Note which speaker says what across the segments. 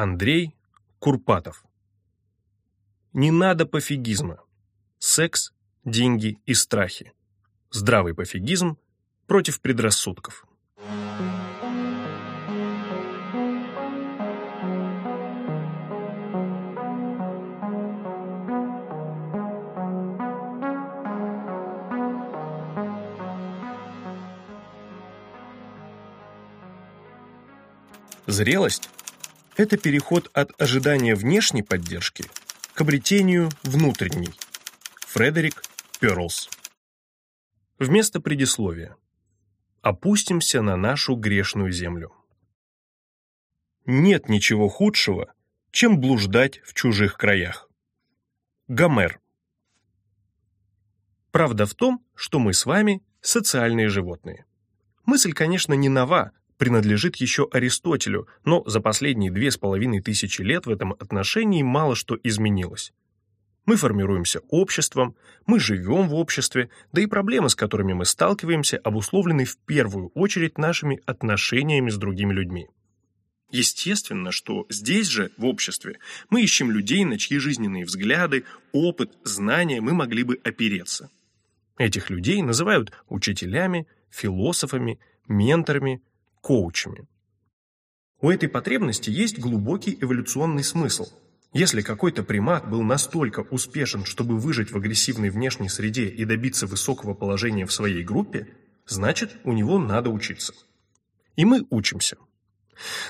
Speaker 1: Андрей Курпатов. Не надо пофигизма. Секс, деньги и страхи. Здравый пофигизм против предрассудков. Зрелость – это переход от ожидания внешней поддержки к обретению внутренней. Фредерик Перлс. Вместо предисловия. Опустимся на нашу грешную землю. Нет ничего худшего, чем блуждать в чужих краях. Гомер. Правда в том, что мы с вами социальные животные. Мысль, конечно, не нова, принадлежит еще Аристотелю, но за последние две с половиной тысячи лет в этом отношении мало что изменилось. Мы формируемся обществом, мы живем в обществе, да и проблемы, с которыми мы сталкиваемся, обусловлены в первую очередь нашими отношениями с другими людьми. Естественно, что здесь же, в обществе, мы ищем людей, на чьи жизненные взгляды, опыт, знания мы могли бы опереться. Этих людей называют учителями, философами, менторами, коучами. У этой потребности есть глубокий эволюционный смысл. Если какой-то примат был настолько успешен, чтобы выжить в агрессивной внешней среде и добиться высокого положения в своей группе, значит, у него надо учиться. И мы учимся.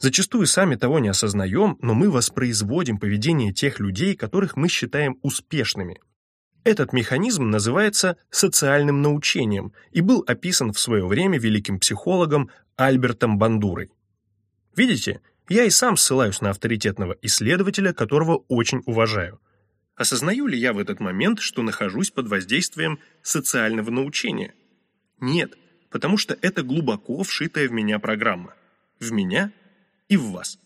Speaker 1: Зачастую сами того не осознаем, но мы воспроизводим поведение тех людей, которых мы считаем успешными. Этот механизм называется социальным научением и был описан в свое время великим психологом Альбертом Бандурой. Видите, я и сам ссылаюсь на авторитетного исследователя, которого очень уважаю. Осознаю ли я в этот момент, что нахожусь под воздействием социального научения? Нет, потому что это глубоко вшитая в меня программа. В меня и в вас.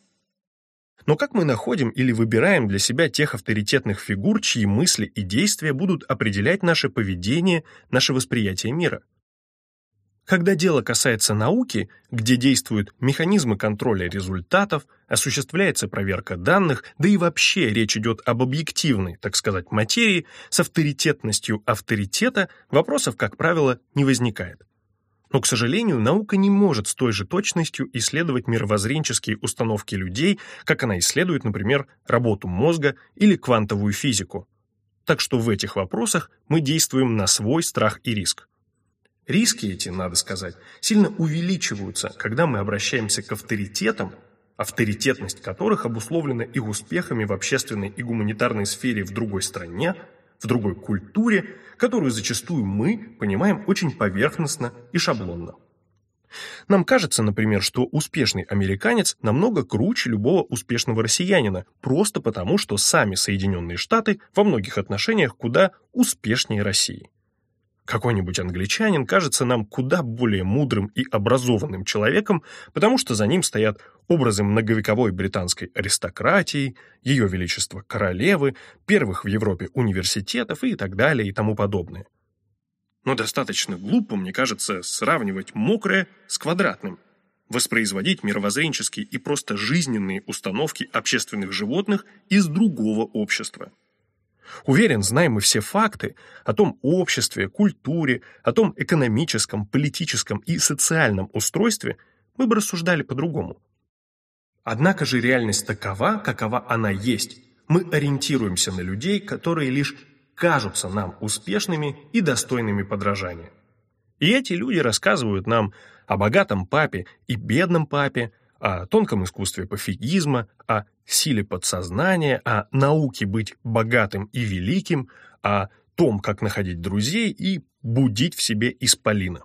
Speaker 1: Но как мы находим или выбираем для себя тех авторитетных фигур, чьи мысли и действия будут определять наше поведение, наше восприятие мира? Когда дело касается науки, где действуют механизмы контроля результатов, осуществляется проверка данных, да и вообще речь идет об объективной, так сказать, материи, с авторитетностью авторитета вопросов, как правило, не возникает. Но, к сожалению, наука не может с той же точностью исследовать мировоззренческие установки людей, как она исследует, например, работу мозга или квантовую физику. Так что в этих вопросах мы действуем на свой страх и риск. Риски эти, надо сказать, сильно увеличиваются, когда мы обращаемся к авторитетам, авторитетность которых обусловлена их успехами в общественной и гуманитарной сфере в другой стране, в другой культуре, которую зачастую мы понимаем очень поверхностно и шаблонно. Нам кажется, например, что успешный американец намного круче любого успешного россиянина, просто потому, что сами Соединенные Штаты во многих отношениях куда успешнее России. Какой-нибудь англичанин кажется нам куда более мудрым и образованным человеком, потому что за ним стоят образы многовековой британской аристократии, ее величество королевы, первых в Европе университетов и так далее и тому подобное. Но достаточно глупо, мне кажется, сравнивать мокрое с квадратным, воспроизводить мировоззренческие и просто жизненные установки общественных животных из другого общества. Уверен, знаем мы все факты о том обществе, культуре, о том экономическом, политическом и социальном устройстве, мы бы рассуждали по-другому. Однако же реальность такова, какова она есть. Мы ориентируемся на людей, которые лишь кажутся нам успешными и достойными подражания. И эти люди рассказывают нам о богатом папе и бедном папе, о тонком искусстве пофигизма, о силе подсознания, о науке быть богатым и великим, о том, как находить друзей и будить в себе исполина.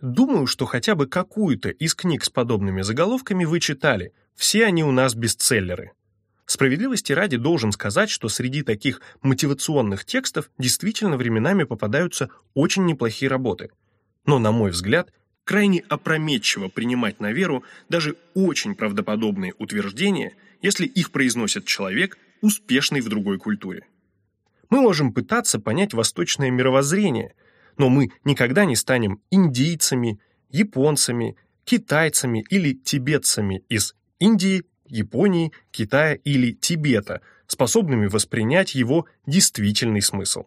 Speaker 1: Думаю, что хотя бы какую-то из книг с подобными заголовками вы читали, все они у нас бестселлеры. Справедливости ради должен сказать, что среди таких мотивационных текстов действительно временами попадаются очень неплохие работы. Но, на мой взгляд, крайне опрометчиво принимать на веру даже очень правдоподобные утверждения, если их произносит человек, успешный в другой культуре. Мы можем пытаться понять восточное мировоззрение, но мы никогда не станем индийцами, японцами, китайцами или тибетцами из Индии, Японии, Китая или Тибета, способными воспринять его действительный смысл.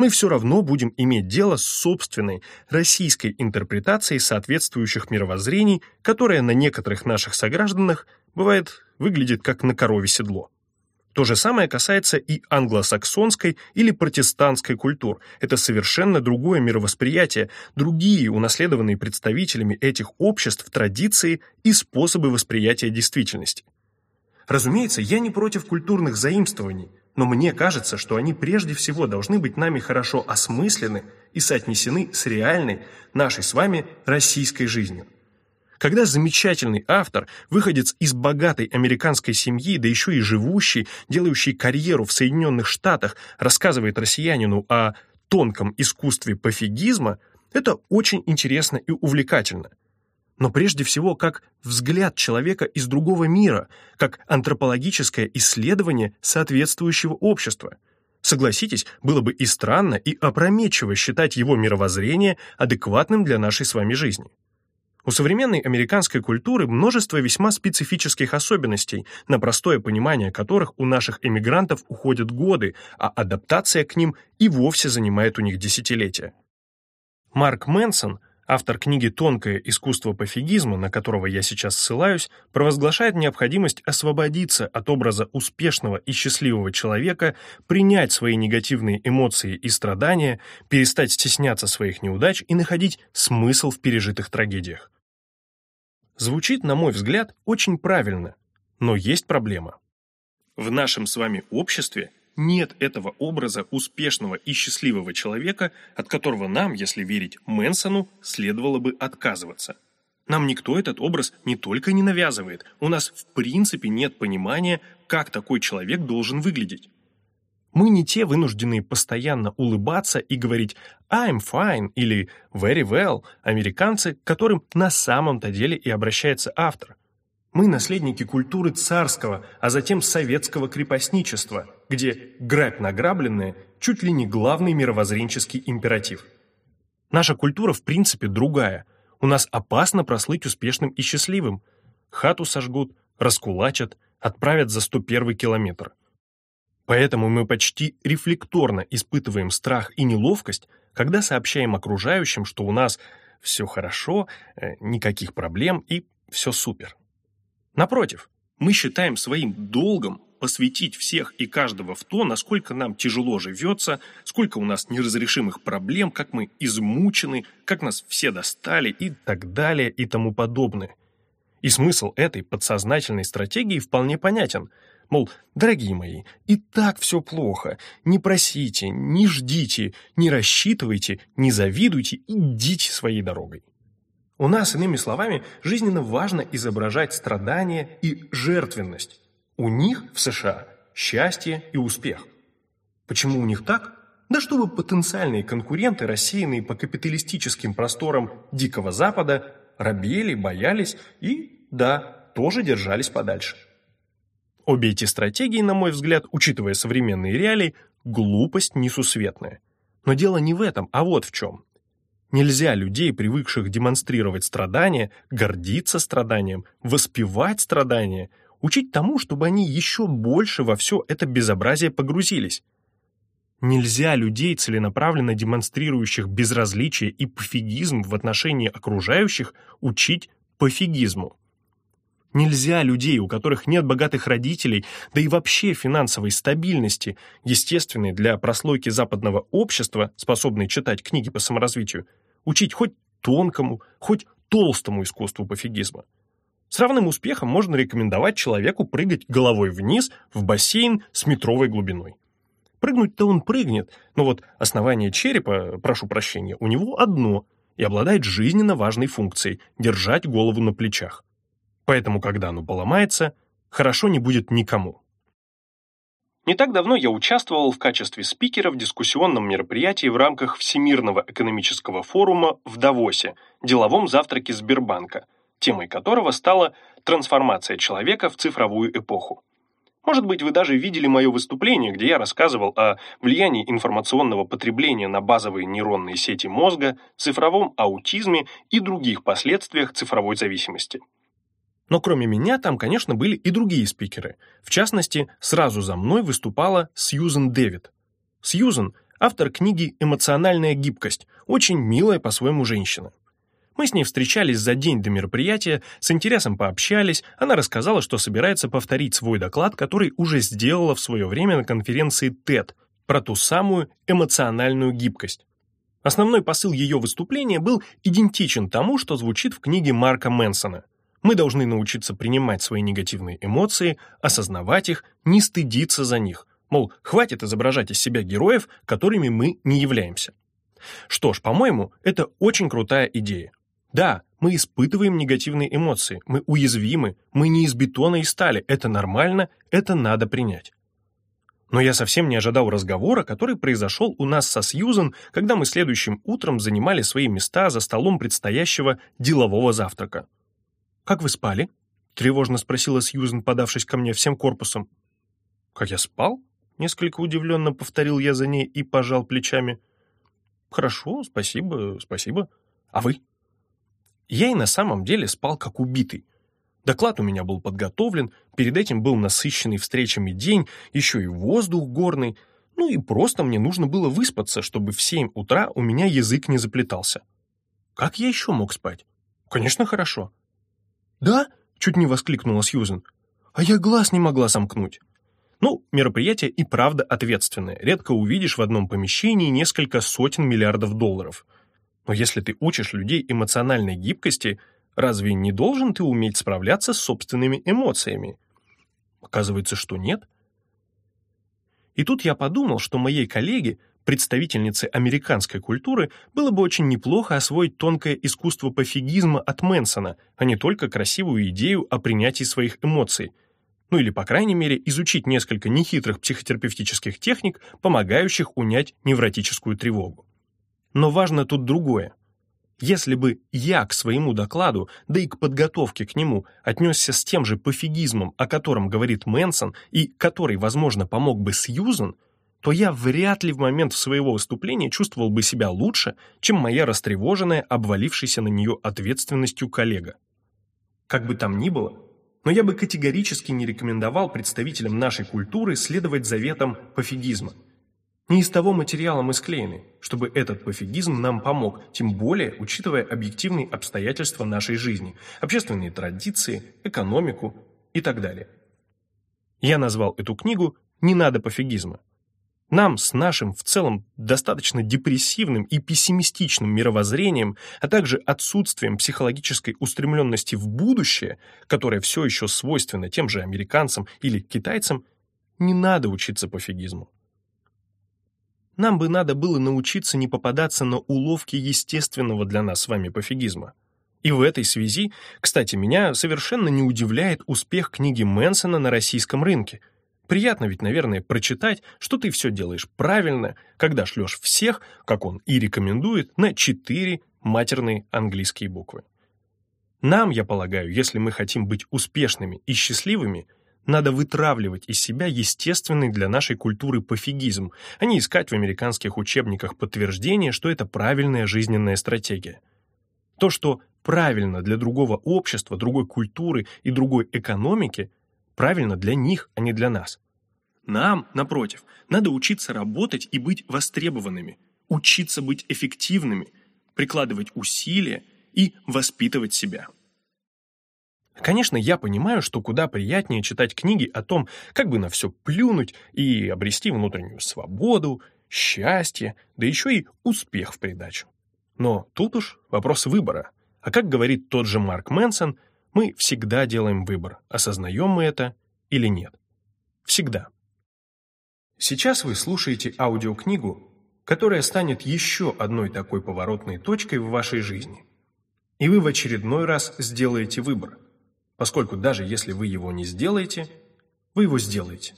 Speaker 1: Мы все равно будем иметь дело с собственной российской интерпретацией соответствующих мировоззрений, которая на некоторых наших согражданах бывает выглядит как на корове седло. То же самое касается и англосаксонской или протестантской культур. Это совершенно другое мировосприятие, другие унаследованные представителями этих обществ традиции и способы восприятия действительности. Разумеется, я не против культурных заимствований, но мне кажется, что они прежде всего должны быть нами хорошо осмыслены и соотнесены с реальной, нашей с вами, российской жизнью. Когда замечательный автор, выходец из богатой американской семьи, да еще и живущий, делающий карьеру в Соединенных Штатах, рассказывает россиянину о тонком искусстве пофигизма, это очень интересно и увлекательно. Но прежде всего как взгляд человека из другого мира, как антропологическое исследование соответствующего общества. Согласитесь, было бы и странно, и опрометчиво считать его мировоззрение адекватным для нашей с вами жизни. У современной американской культуры множество весьма специфических особенностей, на простое понимание которых у наших эмигрантов уходят годы, а адаптация к ним и вовсе занимает у них десятилетия. Марк Мэнсон, автор книги «Тонкое искусство пофигизма», на которого я сейчас ссылаюсь, провозглашает необходимость освободиться от образа успешного и счастливого человека, принять свои негативные эмоции и страдания, перестать стесняться своих неудач и находить смысл в пережитых трагедиях. Звучит, на мой взгляд, очень правильно, но есть проблема. В нашем с вами обществе нет этого образа успешного и счастливого человека, от которого нам, если верить Мэнсону, следовало бы отказываться. Нам никто этот образ не только не навязывает, у нас в принципе нет понимания, как такой человек должен выглядеть. Мы не те вынужденные постоянно улыбаться и говорить «I'm fine» или «very well» американцы, к которым на самом-то деле и обращается автор. Мы наследники культуры царского, а затем советского крепостничества, где грабь награбленное чуть ли не главный мировоззренческий императив. Наша культура в принципе другая. У нас опасно прослыть успешным и счастливым. Хату сожгут, раскулачат, отправят за 101 километр. Поэтому мы почти рефлекторно испытываем страх и неловкость, когда сообщаем окружающим, что у нас все хорошо, э, никаких проблем и все супер. Напротив, мы считаем своим долгом посвятить всех и каждого в то, насколько нам тяжело живется, сколько у нас неразрешимых проблем, как мы измучены, как нас все достали и так далее и тому подобное. И смысл этой подсознательной стратегии вполне понятен – Мол, дорогие мои, и так все плохо. Не просите, не ждите, не рассчитывайте, не завидуйте, идите своей дорогой. У нас, иными словами, жизненно важно изображать страдания и жертвенность. У них в США счастье и успех. Почему у них так? Да чтобы потенциальные конкуренты, рассеянные по капиталистическим просторам Дикого Запада, робели, боялись и, да, тоже держались подальше. Обе эти стратегии, на мой взгляд, учитывая современные реалии, глупость несусветная. Но дело не в этом, а вот в чем. Нельзя людей, привыкших демонстрировать страдания, гордиться страданием, воспевать страдания, учить тому, чтобы они еще больше во все это безобразие погрузились. Нельзя людей, целенаправленно демонстрирующих безразличие и пофигизм в отношении окружающих, учить пофигизму. Нельзя людей, у которых нет богатых родителей, да и вообще финансовой стабильности, естественной для прослойки западного общества, способной читать книги по саморазвитию, учить хоть тонкому, хоть толстому искусству пофигизма. С равным успехом можно рекомендовать человеку прыгать головой вниз в бассейн с метровой глубиной. Прыгнуть-то он прыгнет, но вот основание черепа, прошу прощения, у него одно и обладает жизненно важной функцией – держать голову на плечах. Поэтому, когда оно поломается, хорошо не будет никому. Не так давно я участвовал в качестве спикера в дискуссионном мероприятии в рамках Всемирного экономического форума в Давосе, деловом завтраке Сбербанка, темой которого стала трансформация человека в цифровую эпоху. Может быть, вы даже видели мое выступление, где я рассказывал о влиянии информационного потребления на базовые нейронные сети мозга, цифровом аутизме и других последствиях цифровой зависимости. Но кроме меня там, конечно, были и другие спикеры. В частности, сразу за мной выступала Сьюзен Дэвид. Сьюзен – автор книги «Эмоциональная гибкость», очень милая по-своему женщина. Мы с ней встречались за день до мероприятия, с интересом пообщались, она рассказала, что собирается повторить свой доклад, который уже сделала в свое время на конференции TED про ту самую эмоциональную гибкость. Основной посыл ее выступления был идентичен тому, что звучит в книге Марка Мэнсона. Мы должны научиться принимать свои негативные эмоции, осознавать их, не стыдиться за них. Мол, хватит изображать из себя героев, которыми мы не являемся. Что ж, по-моему, это очень крутая идея. Да, мы испытываем негативные эмоции, мы уязвимы, мы не из бетона и стали, это нормально, это надо принять. Но я совсем не ожидал разговора, который произошел у нас со Сьюзан, когда мы следующим утром занимали свои места за столом предстоящего делового завтрака. «Как вы спали?» — тревожно спросила Сьюзан, подавшись ко мне всем корпусом. «Как я спал?» — несколько удивленно повторил я за ней и пожал плечами. «Хорошо, спасибо, спасибо. А вы?» Я и на самом деле спал как убитый. Доклад у меня был подготовлен, перед этим был насыщенный встречами день, еще и воздух горный, ну и просто мне нужно было выспаться, чтобы в семь утра у меня язык не заплетался. Как я еще мог спать? Конечно, хорошо. «Да?» — чуть не воскликнула Сьюзен. «А я глаз не могла сомкнуть». Ну, мероприятие и правда ответственное. Редко увидишь в одном помещении несколько сотен миллиардов долларов. Но если ты учишь людей эмоциональной гибкости — Разве не должен ты уметь справляться с собственными эмоциями? Оказывается, что нет. И тут я подумал, что моей коллеге, представительнице американской культуры, было бы очень неплохо освоить тонкое искусство пофигизма от Мэнсона, а не только красивую идею о принятии своих эмоций. Ну или, по крайней мере, изучить несколько нехитрых психотерапевтических техник, помогающих унять невротическую тревогу. Но важно тут другое. Если бы я к своему докладу, да и к подготовке к нему, отнесся с тем же пофигизмом, о котором говорит Мэнсон и который, возможно, помог бы Сьюзен, то я вряд ли в момент своего выступления чувствовал бы себя лучше, чем моя растревоженная, обвалившаяся на нее ответственностью коллега. Как бы там ни было, но я бы категорически не рекомендовал представителям нашей культуры следовать заветам пофигизма – не из того материала мы склеены, чтобы этот пофигизм нам помог, тем более учитывая объективные обстоятельства нашей жизни, общественные традиции, экономику и так далее. Я назвал эту книгу «Не надо пофигизма». Нам с нашим в целом достаточно депрессивным и пессимистичным мировоззрением, а также отсутствием психологической устремленности в будущее, которое все еще свойственно тем же американцам или китайцам, не надо учиться пофигизму. Нам бы надо было научиться не попадаться на уловки естественного для нас с вами пофигизма. И в этой связи, кстати, меня совершенно не удивляет успех книги Мэнсона на российском рынке. Приятно ведь, наверное, прочитать, что ты все делаешь правильно, когда шлешь всех, как он и рекомендует, на четыре матерные английские буквы. Нам, я полагаю, если мы хотим быть успешными и счастливыми – надо вытравливать из себя естественный для нашей культуры пофигизм, а не искать в американских учебниках подтверждение, что это правильная жизненная стратегия. То, что правильно для другого общества, другой культуры и другой экономики, правильно для них, а не для нас. Нам, напротив, надо учиться работать и быть востребованными, учиться быть эффективными, прикладывать усилия и воспитывать себя. Конечно, я понимаю, что куда приятнее читать книги о том, как бы на все плюнуть и обрести внутреннюю свободу, счастье, да еще и успех в придачу. Но тут уж вопрос выбора. А как говорит тот же Марк Мэнсон, мы всегда делаем выбор, осознаем мы это или нет. Всегда. Сейчас вы слушаете аудиокнигу, которая станет еще одной такой поворотной точкой в вашей жизни. И вы в очередной раз сделаете выбор – поскольку даже если вы его не сделаете, вы его сделаете.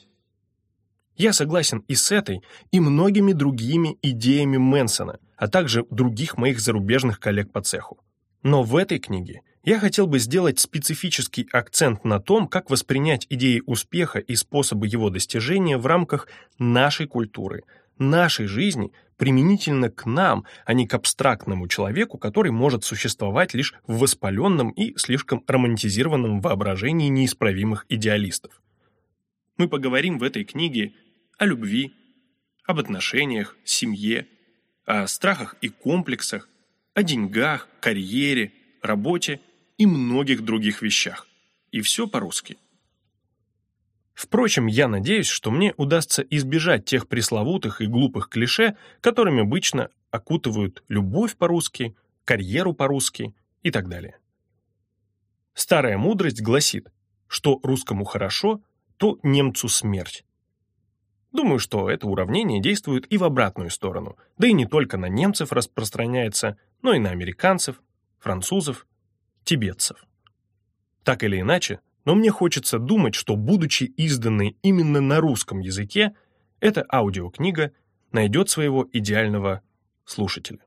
Speaker 1: Я согласен и с этой, и многими другими идеями Мэнсона, а также других моих зарубежных коллег по цеху. Но в этой книге я хотел бы сделать специфический акцент на том, как воспринять идеи успеха и способы его достижения в рамках нашей культуры, нашей жизни, применительно к нам, а не к абстрактному человеку, который может существовать лишь в воспаленном и слишком романтизированном воображении неисправимых идеалистов. Мы поговорим в этой книге о любви, об отношениях, семье, о страхах и комплексах, о деньгах, карьере, работе и многих других вещах. И все по-русски. Впрочем, я надеюсь, что мне удастся избежать тех пресловутых и глупых клише, которыми обычно окутывают любовь по-русски, карьеру по-русски и так далее. Старая мудрость гласит, что русскому хорошо, то немцу смерть. Думаю, что это уравнение действует и в обратную сторону, да и не только на немцев распространяется, но и на американцев, французов, тибетцев. Так или иначе, но мне хочется думать, что, будучи изданной именно на русском языке, эта аудиокнига найдет своего идеального слушателя.